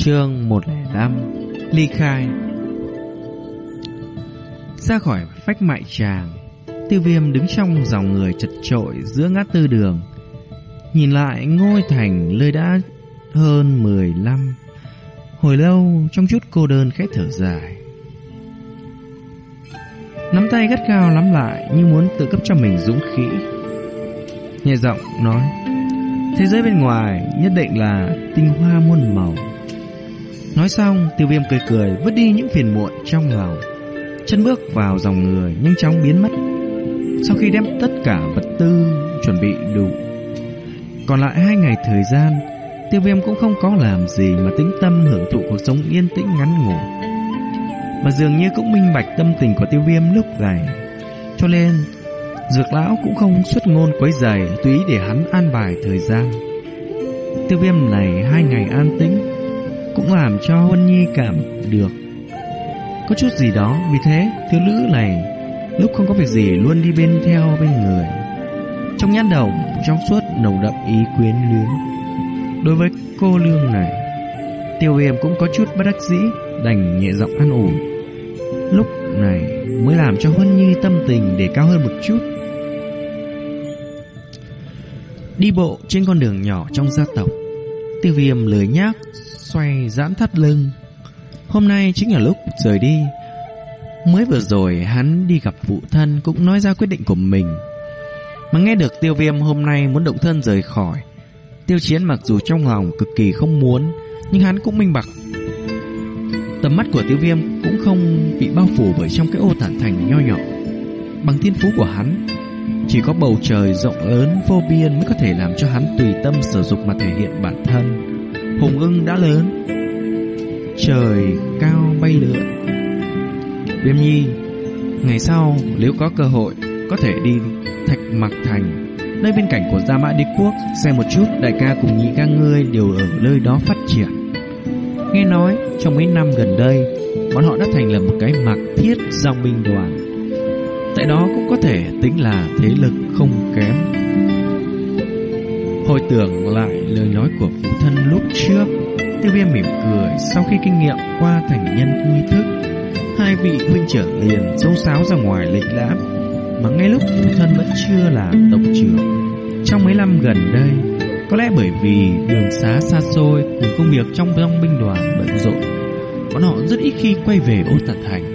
Chương 105 Ly khai. Ra khỏi phách mại tràng Tiêu viêm đứng trong dòng người chật trội giữa ngã tư đường. Nhìn lại ngôi thành nơi đã hơn 15 Hồi lâu trong chút cô đơn khẽ thở dài. Nắm tay gắt gao lắm lại như muốn tự cấp cho mình dũng khí. Nhẹ giọng nói, Thế giới bên ngoài nhất định là tinh hoa muôn màu. Nói xong, tiêu viêm cười cười, Vứt đi những phiền muộn trong lòng. Chân bước vào dòng người, Nhanh chóng biến mất. Sau khi đem tất cả vật tư Chuẩn bị đủ, Còn lại hai ngày thời gian, Tiêu viêm cũng không có làm gì Mà tĩnh tâm hưởng thụ cuộc sống yên tĩnh ngắn ngủi. Mà dường như cũng minh bạch tâm tình của tiêu viêm lúc này. Cho nên, Dược lão cũng không xuất ngôn quấy giày Tùy để hắn an bài thời gian. Tiêu viêm này hai ngày an tĩnh cũng làm cho Huân Nhi cảm được. Có chút gì đó, Vì thế thiếu nữ này Lúc không có việc gì luôn đi bên theo bên người. Trong nhãn đầu, Trong suốt nồng đậm ý quyến luyến. Đối với cô lương này, Tiêu viêm cũng có chút bất đắc dĩ, Đành nhẹ giọng an ủi. Lúc này mới làm cho Huân Nhi tâm tình để cao hơn một chút. Đi bộ trên con đường nhỏ trong gia tộc Tiêu viêm lười nhác, Xoay giãn thắt lưng. Hôm nay chính là lúc rời đi. Mới vừa rồi hắn đi gặp phụ thân Cũng nói ra quyết định của mình. Mà nghe được tiêu viêm hôm nay muốn động thân rời khỏi, Tiêu chiến mặc dù trong lòng cực kỳ không muốn, Nhưng hắn cũng minh bạch. Tầm mắt của tiêu viêm cũng không bị bao phủ bởi trong cái ô tản thành nho nhỏ. Bằng thiên phú của hắn chỉ có bầu trời rộng lớn vô biên mới có thể làm cho hắn tùy tâm sử dụng mà thể hiện bản thân. Hùng ưng đã lớn. Trời cao bay lượn. Viêm nhi, Ngày sau nếu có cơ hội, Có thể đi Thạch Mặc Thành, Nơi bên cạnh của Gia Mã Đế Quốc, Xem một chút đại ca cùng nhị ca ngươi Đều ở nơi đó phát triển. Nghe nói trong mấy năm gần đây, Bọn họ đã thành lập một cái mạc thiết dòng binh đoàn. Tại đó cũng có thể tính là thế lực không kém. Hồi tưởng lại lời nói của phụ thân lúc trước, Tiêu viêm mỉm cười Sau khi kinh nghiệm qua thành nhân nghi thức, Hai vị huynh trưởng liền dấu sáo ra ngoài lệnh lãm Mà ngay lúc phụ thân vẫn chưa là tộc trưởng, Trong mấy năm gần đây, Có lẽ bởi vì đường xá xa xôi Cùng công việc trong dòng binh đoàn bận rộn, Bọn họ rất ít khi quay về ô tật thành.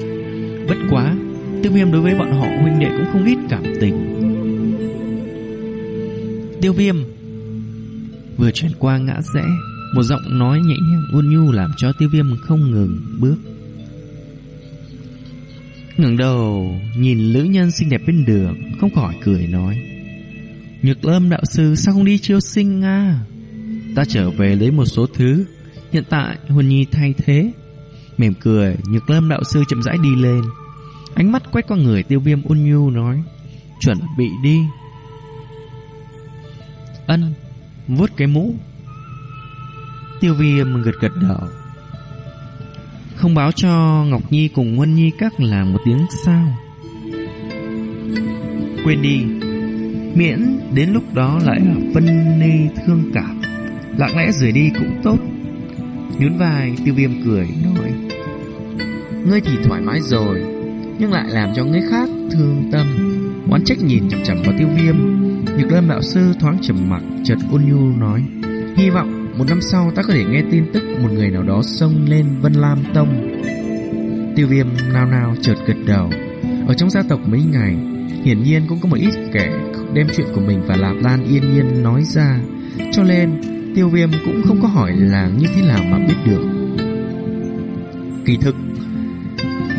Bất quá Tiêu viêm đối với bọn họ, huynh đệ cũng không ít cảm tình. Tiêu viêm Vừa chuyển qua ngã rẽ, Một giọng nói nhẹ nhàng ôn nhu Làm cho tiêu viêm không ngừng bước. Ngẩng đầu, Nhìn nữ nhân xinh đẹp bên đường, Không khỏi cười nói, Nhược lâm đạo sư, sao không đi chiêu sinh à Ta trở về lấy một số thứ, Hiện tại Huân Nhi thay thế. Mỉm cười, Nhược lâm đạo sư chậm rãi đi lên. Ánh mắt quét qua người tiêu viêm ôn nhu nói, Chuẩn bị đi. Ân vuốt cái mũ. Tiêu viêm gật gật đầu. Không báo cho Ngọc Nhi cùng Huân Nhi các là một tiếng sao. Quên đi. Miễn đến lúc đó lại phân ni thương cảm. Lặng lẽ rời đi cũng tốt. Nhún vai, tiêu viêm cười, nói, Ngươi thì thoải mái rồi. Nhưng lại làm cho người khác thương tâm. Oán trách nhìn chằm chằm vào tiêu viêm, Nhược lâm đạo sư thoáng trầm mặc, chợt ôn nhu nói, Hy vọng một năm sau ta có thể nghe tin tức Một người nào đó xông lên Vân Lam Tông. Tiêu viêm nao nao chợt gật đầu. Ở trong gia tộc mấy ngày, Hiển nhiên cũng có một ít kẻ đem chuyện của mình và Lạp Lan yên nhiên nói ra, Cho nên tiêu viêm cũng không có hỏi là như thế nào mà biết được. Kỳ thực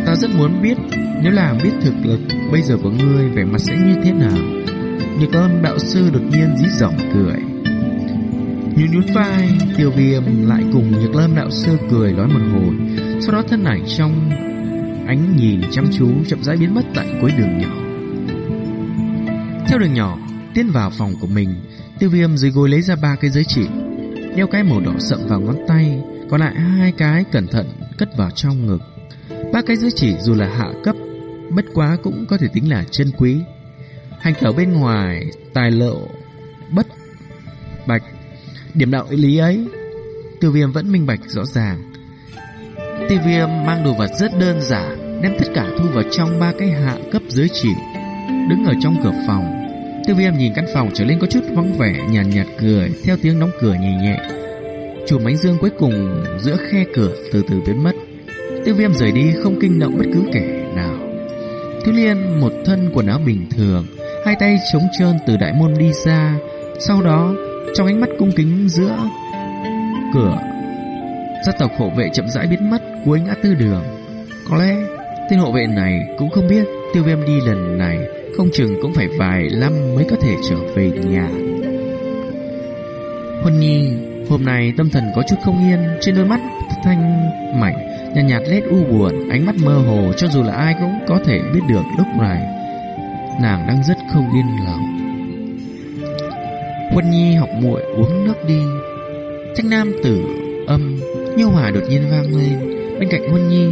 Ta rất muốn biết, Nếu là biết thực lực, Bây giờ của ngươi vẻ mặt sẽ như thế nào? Như con đạo sư đột nhiên dí giọng cười. Như nhún vai, Tiêu viêm lại cùng Nhược Lâm đạo sư cười nói một hồi. Sau đó thân ảnh trong Ánh nhìn chăm chú chậm rãi biến mất tại cuối đường nhỏ. Theo đường nhỏ, Tiến vào phòng của mình, Tiêu viêm dưới gối lấy ra ba cái giới chỉ. Đeo cái màu đỏ sậm vào ngón tay, Còn lại hai cái cẩn thận Cất vào trong ngực. Ba cái giới chỉ dù là hạ cấp Bất quá cũng có thể tính là chân quý. Hành tẩu bên ngoài Tài lộ Bất Bạch Điểm đạo lý ấy Tiêu viêm vẫn minh bạch rõ ràng. Tiêu viêm mang đồ vật rất đơn giản Đem tất cả thu vào trong ba cái hạ cấp dưới chỉ. Đứng ở trong cửa phòng Tiêu viêm nhìn căn phòng trở lên có chút vắng vẻ Nhàn nhạt, nhạt cười Theo tiếng đóng cửa nhẹ nhẹ. Chùm ánh dương cuối cùng giữa khe cửa từ từ biến mất. Tiêu viêm rời đi không kinh động bất cứ kẻ nào. Thiếu liên, một thân quần áo bình thường, Hai tay trống trơn từ đại môn đi ra. Sau đó, Trong ánh mắt cung kính giữa Cửa, Gia tộc hộ vệ chậm rãi biến mất Cuối ngã tư đường. Có lẽ tên hộ vệ này cũng không biết Tiêu viêm đi lần này Không chừng cũng phải vài năm mới có thể trở về nhà. Huân Nhi Hôm nay tâm thần có chút không yên, Trên đôi mắt thanh mảnh Nhạt nhạt lết u buồn, Ánh mắt mơ hồ, cho dù là ai cũng có thể biết được lúc này Nàng đang rất không yên lòng. Quân Nhi học muội uống nước đi. Thanh nam tử âm, Như hòa đột nhiên vang lên. Bên cạnh Quân Nhi,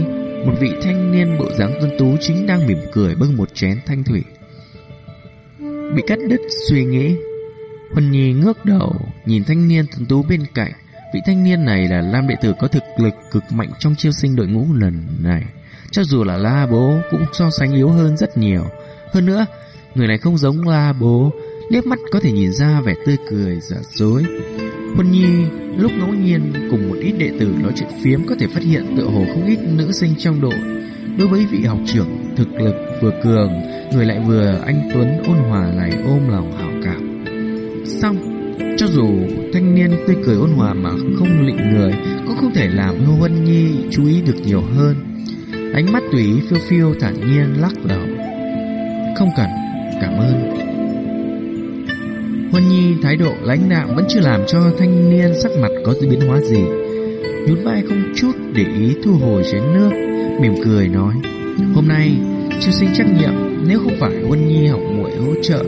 Một vị thanh niên bộ dáng tuân tú Chính đang mỉm cười bưng một chén thanh thủy. Bị cắt đứt suy nghĩ Huân Nhi ngước đầu Nhìn thanh niên thần tú bên cạnh Vị thanh niên này là Lam đệ tử có thực lực cực mạnh trong chiêu sinh đội ngũ lần này. Cho dù là La Bố cũng so sánh yếu hơn rất nhiều. Hơn nữa, người này không giống La Bố, liếc mắt có thể nhìn ra vẻ tươi cười giả dối. Huân Nhi lúc ngẫu nhiên cùng một ít đệ tử nói chuyện phiếm có thể phát hiện tựa hồ không ít nữ sinh trong đội. Đối với vị học trưởng thực lực vừa cường, người lại vừa anh Tuấn ôn hòa này ôm lòng hảo. Xong, cho dù thanh niên tươi cười ôn hòa mà không lịnh người Cũng không thể làm Ngô Huân Nhi chú ý được nhiều hơn. Ánh mắt tùy phiêu phiêu thản nhiên lắc đầu. Không cần, cảm ơn. Huân Nhi thái độ lãnh đạm vẫn chưa làm cho thanh niên sắc mặt có gì biến hóa gì. Nhún vai không chút để ý thu hồi chén nước Mỉm cười nói Hôm nay, chưa sinh trách nhiệm Nếu không phải Huân Nhi học muội hỗ trợ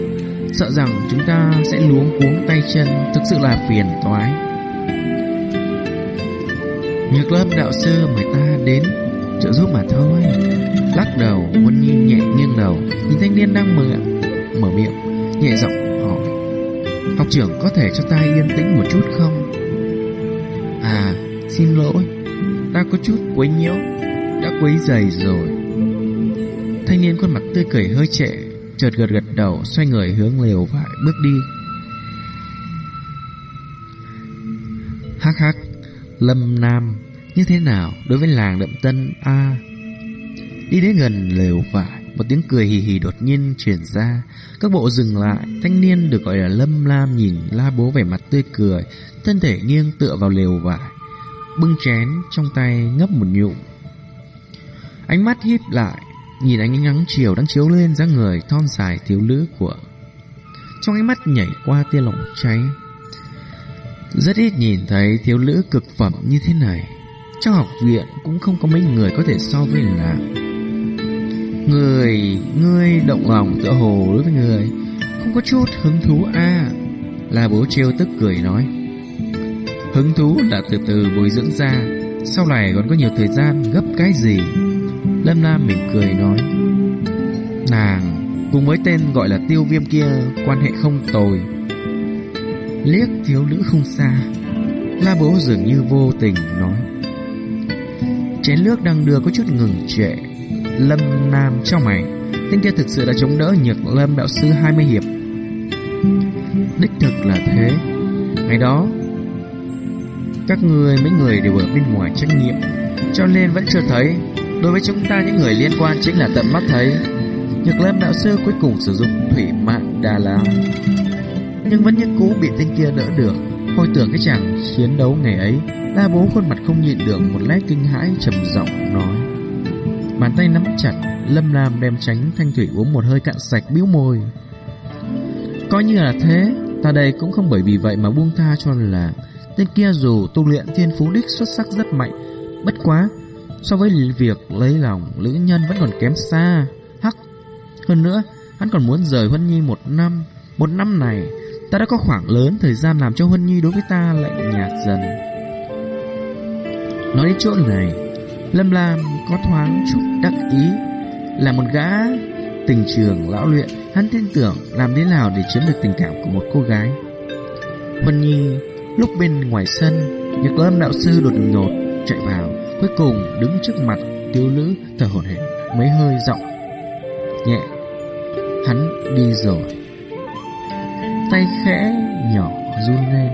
Sợ rằng chúng ta sẽ luống cuống tay chân Thực sự là phiền toái. Nhược lâm đạo sư mời ta đến trợ giúp mà thôi. Lắc đầu quân Nhi nhẹ nghiêng đầu Nhìn thanh niên đang mở, mở miệng Nhẹ giọng hỏi. Học trưởng có thể cho ta yên tĩnh một chút không? À xin lỗi Ta có chút quấy nhiễu Đã quấy dày rồi. Thanh niên khuôn mặt tươi cười hơi trệ chợt gật gật đầu xoay người hướng lều vải bước đi. Hắc hắc, Lâm Nam như thế nào đối với làng đậm tân a? Đi đến gần lều vải, một tiếng cười hì hì đột nhiên truyền ra. Các bộ dừng lại, thanh niên được gọi là Lâm Lam nhìn La Bố vẻ mặt tươi cười, thân thể nghiêng tựa vào lều vải, bưng chén trong tay ngấp một nhụm. Ánh mắt híp lại, Nhìn ánh nắng chiều đang chiếu lên dáng người thon dài thiếu nữ của Trong ánh mắt nhảy qua tia lỏng cháy. Rất ít nhìn thấy thiếu nữ cực phẩm như thế này. Trong học viện cũng không có mấy người có thể so với nàng Người, ngươi động lòng tựa hồ đối với người Không có chút hứng thú à Là bố trêu tức cười nói. Hứng thú là từ từ bồi dưỡng ra Sau này còn có nhiều thời gian gấp cái gì? Lâm Lam mỉm cười nói, Nàng cùng với tên gọi là tiêu viêm kia Quan hệ không tồi. Liếc thiếu nữ không xa, La bố dường như vô tình nói, Chén nước đang đưa có chút ngừng trệ. Lâm Nam trong mày, Tên kia thực sự đã chống đỡ nhược lâm đạo sư 20 hiệp. Đích thực là thế. Ngày đó, Các người mấy người đều ở bên ngoài trách nhiệm, Cho nên vẫn chưa thấy. Đối với chúng ta, những người liên quan chính là tận mắt thấy. Nhược lâm đạo sư cuối cùng sử dụng thủy mạng đà la Nhưng vẫn như cũ bị tên kia đỡ được. Hồi tưởng cái chàng chiến đấu ngày ấy, La bố khuôn mặt không nhịn được một lát kinh hãi trầm giọng nói. Bàn tay nắm chặt, Lâm Lam đem tránh thanh thủy uống một hơi cạn sạch bĩu môi. Coi như là thế, Ta đây cũng không bởi vì vậy mà buông tha cho là Tên kia dù tu luyện thiên phú đích xuất sắc rất mạnh, Bất quá So với việc lấy lòng nữ nhân vẫn còn kém xa. Hắc. Hơn nữa Hắn còn muốn rời Huân Nhi một năm. Một năm này Ta đã có khoảng lớn thời gian làm cho Huân Nhi đối với ta lạnh nhạt dần. Nói đến chỗ này Lâm Lam có thoáng chút đắc ý. Là một gã tình trường lão luyện Hắn tin tưởng làm thế nào để chiếm được tình cảm của một cô gái. Huân Nhi lúc bên ngoài sân nhạc lâm đạo sư đột ngột chạy vào, cuối cùng đứng trước mặt tiêu lữ thở hổn hển mấy hơi giọng nhẹ. Hắn đi rồi. Tay khẽ nhỏ run lên.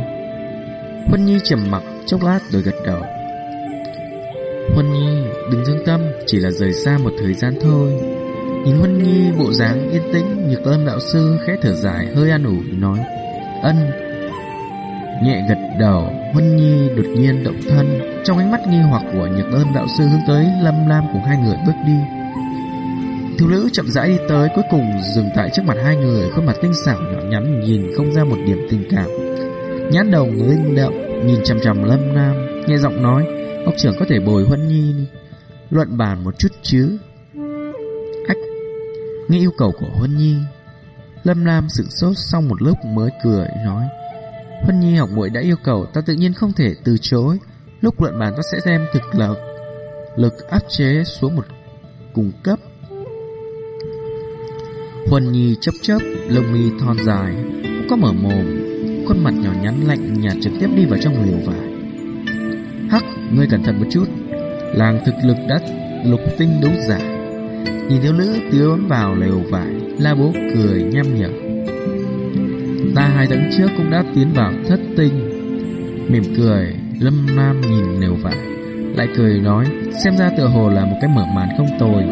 Huân Nhi trầm mặc chốc lát rồi gật đầu. Huân Nhi, đừng thương tâm, chỉ là rời xa một thời gian thôi. Nhìn Huân Nhi bộ dáng yên tĩnh, Nhược Lâm đạo sư khẽ thở dài, hơi an ủi nói: "Ân." Nhẹ gật đầu, Huân Nhi đột nhiên động thân, trong ánh mắt nghi hoặc của Nhược ân đạo sư hướng tới Lâm Lam cùng hai người bước đi. Thiếu nữ chậm rãi đi tới, cuối cùng dừng tại trước mặt hai người, khuôn mặt tinh xảo nhỏ nhắn nhìn không ra một điểm tình cảm. Nhãn đầu linh động, nhìn chằm chằm Lâm Lam, nhẹ giọng nói: Ông trưởng có thể bồi Huân Nhi đi luận bàn một chút chứ Ách Nghe yêu cầu của Huân Nhi Lâm Lam sửng sốt sau một lúc mới cười nói Huân Nhi học muội đã yêu cầu Ta tự nhiên không thể từ chối Lúc luận bàn ta sẽ đem thực lực Lực áp chế xuống một cùng cấp Huân Nhi chấp chớp Lông mi thon dài Cũng có mở mồm Khuôn mặt nhỏ nhắn lạnh nhạt trực tiếp đi vào trong liều vải Hắc, ngươi cẩn thận một chút. Làng thực lực đã lục tinh đấu giả. Nhìn thiếu nữ tiến vào lều vải, la bố cười nham nhở. Ta hai tháng trước cũng đã tiến vào thất tinh. Mỉm cười, lâm nam nhìn nều vải. Lại cười nói, xem ra tựa hồ là một cái mở màn không tồi.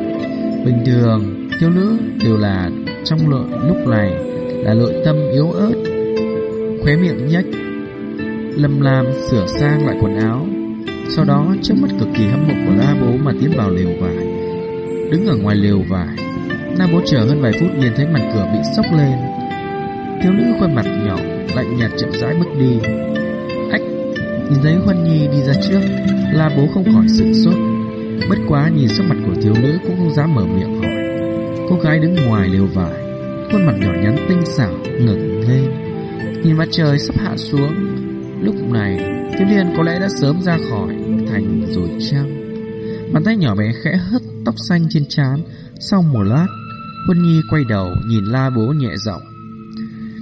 Bình thường, thiếu nữ đều là trong lợi lúc này là nội tâm yếu ớt. Khóe miệng nhếch Lâm Lam sửa sang lại quần áo sau đó trước mắt cực kỳ hâm mộ của La Bố mà tiến vào lều vải Đứng ở ngoài lều vải La Bố chờ hơn vài phút nhìn thấy mặt cửa bị sốc lên Thiếu nữ khuôn mặt nhỏ, Lạnh nhạt chậm rãi bước đi. Ách, Nhìn thấy Huân Nhi đi ra trước, La Bố không khỏi sửng sốt. Bất quá nhìn sắc mặt của thiếu nữ Cũng không dám mở miệng hỏi. Cô gái đứng ngoài lều vải, Khuôn mặt nhỏ nhắn tinh xảo, ngẩng lên. Nhìn mặt trời sắp hạ xuống, Lúc này Thiếu niên có lẽ đã sớm ra khỏi thành rồi chăng? Bàn tay nhỏ bé khẽ hất tóc xanh trên trán. Sau một lát, Huân Nhi quay đầu nhìn la bố nhẹ giọng.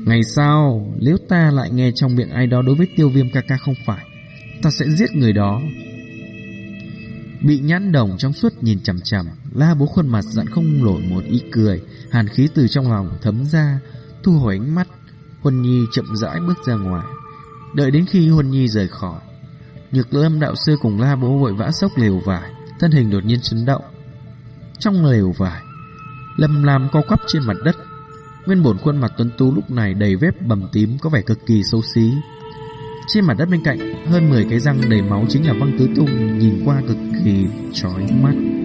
Ngày sau, Nếu ta lại nghe trong miệng ai đó đối với tiêu viêm ca ca không phải, Ta sẽ giết người đó. Bị nhãn đồng trong suốt nhìn chằm chằm, La bố khuôn mặt dặn không nổi một ý cười, Hàn khí từ trong lòng thấm ra, Thu hồi ánh mắt. Huân Nhi chậm rãi bước ra ngoài. Đợi đến khi Huân Nhi rời khỏi, Nhược lâm đạo sư cùng la bố vội vã sốc lều vải, Thân hình đột nhiên chấn động. Trong lều vải, Lâm Lam co quắp trên mặt đất Nguyên bổn khuôn mặt tuấn tú lúc này đầy vết bầm tím Có vẻ cực kỳ xấu xí. Trên mặt đất bên cạnh, Hơn 10 cái răng đầy máu chính là băng tứ tung Nhìn qua cực kỳ chói mắt.